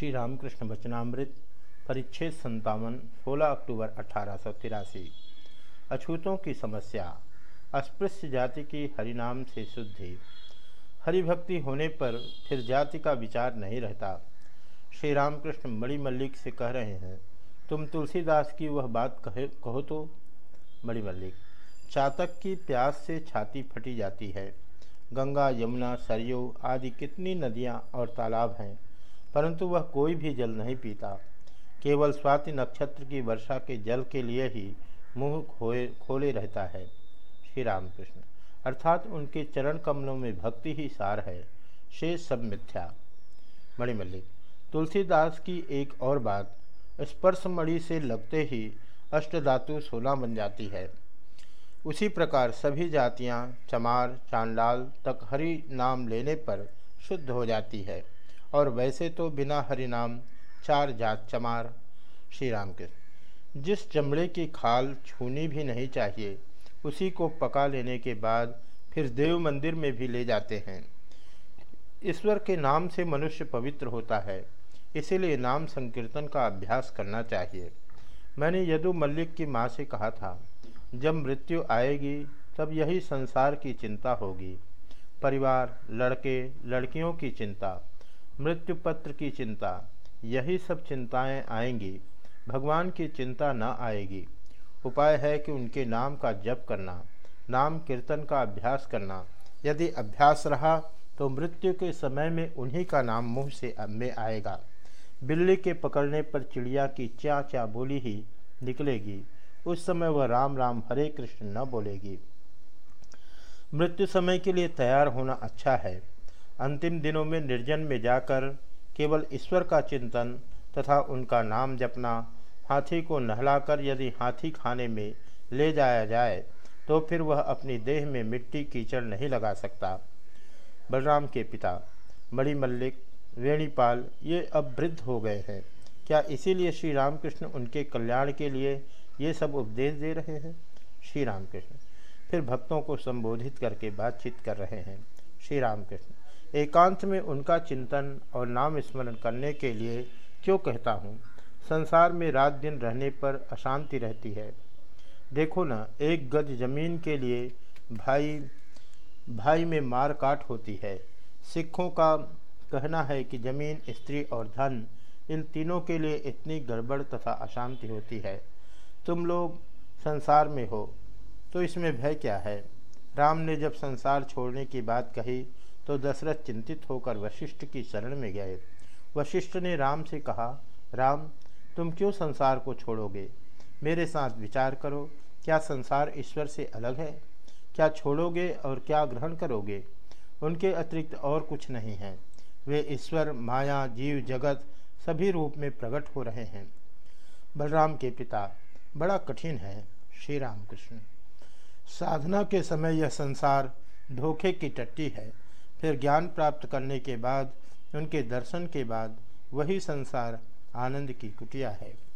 श्री रामकृष्ण वचनामृत, परिच्छेद संतावन सोलह अक्टूबर अठारह सौ तिरासी। अछूतों की समस्या, अस्पृश्य जाति की हरिनाम से शुद्धि। हरिभक्ति होने पर फिर जाति का विचार नहीं रहता। श्री रामकृष्ण मणिमल्लिक से कह रहे हैं, तुम तुलसीदास की वह बात कहे, कहो तो? मणिमल्लिक, चातक की प्यास से छाती फटी जाती है। गंगा, यमुना, सरयू आदि कितनी नदियाँ और तालाब हैं। परंतु वह कोई भी जल नहीं पीता। केवल स्वाति नक्षत्र की वर्षा के जल के लिए ही मुँह खोए, खोले रहता है। श्री रामकृष्ण। अर्थात उनके चरण कमलों में भक्ति ही सार है। शेष सब मिथ्या। मणिमल्लिक। तुलसीदास की एक और बात। स्पर्श मणि से लगते ही अष्टधातु सोना बन जाती है। उसी प्रकार सभी जातियाँ चमार, चांडाल तक हरि नाम लेने पर शुद्ध हो जाती है। और वैसे तो बिना हरिनाम चार जात चमार। श्री राम के जिस चमड़े की खाल छूनी भी नहीं चाहिए, उसी को पका लेने के बाद फिर देव मंदिर में भी ले जाते हैं। ईश्वर के नाम से मनुष्य पवित्र होता है, इसीलिए नाम संकीर्तन का अभ्यास करना चाहिए। मैंने यदु मल्लिक की माँ से कहा था, जब मृत्यु आएगी, तब यही संसार की चिंता होगी, परिवार, लड़के, लड़कियों की चिंता। मृत्यु पत्र की चिंता। यही सब चिंताएँ आएँगी। भगवान की चिंता न आएगी। उपाय है कि उनके नाम का जप करना, नाम कीर्तन का अभ्यास करना। यदि अभ्यास रहा तो मृत्यु के समय में उन्हीं का नाम मुँह से में आएगा। बिल्ली के पकड़ने पर चिड़िया की च्या च्या बोली ही निकलेगी। उस समय वह राम राम, हरे कृष्ण न बोलेगी। मृत्यु समय के लिए तैयार होना अच्छा है। अंतिम दिनों में निर्जन में जाकर केवल ईश्वर का चिंतन तथा उनका नाम जपना, हाथी को नहलाकर यदि हाथी खाने में ले जाया जाए तो फिर वह अपनी देह में मिट्टी कीचड़ नहीं लगा सकता। बलराम के पिता मणि मल्लिक, वेणीपाल, ये अब वृद्ध हो गए हैं। क्या इसीलिए श्री रामकृष्ण उनके कल्याण के लिए ये सब उपदेश दे रहे हैं? श्री रामकृष्ण, फिर भक्तों को संबोधित करके बातचीत कर रहे हैं। श्री रामकृष्ण एकांत में उनका चिंतन और नाम स्मरण करने के लिए क्यों कहता हूँ? संसार में रात दिन रहने पर अशांति रहती है। देखो ना, एक गज ज़मीन के लिए भाई भाई में मार काट होती है। सिखों का कहना है कि ज़मीन, स्त्री और धन, इन तीनों के लिए इतनी गड़बड़ तथा अशांति होती है। तुम लोग संसार में हो तो इसमें भय क्या है? राम ने जब संसार छोड़ने की बात कही तो दशरथ चिंतित होकर वशिष्ठ की शरण में गए। वशिष्ठ ने राम से कहा, राम, तुम क्यों संसार को छोड़ोगे? मेरे साथ विचार करो, क्या संसार ईश्वर से अलग है? क्या छोड़ोगे और क्या ग्रहण करोगे? उनके अतिरिक्त और कुछ नहीं है। वे ईश्वर, माया, जीव, जगत सभी रूप में प्रकट हो रहे हैं। बलराम के पिता, बड़ा कठिन है श्री राम कृष्ण साधना के समय यह संसार धोखे की टट्टी है। फिर ज्ञान प्राप्त करने के बाद, उनके दर्शन के बाद, वही संसार आनंद की कुटिया है।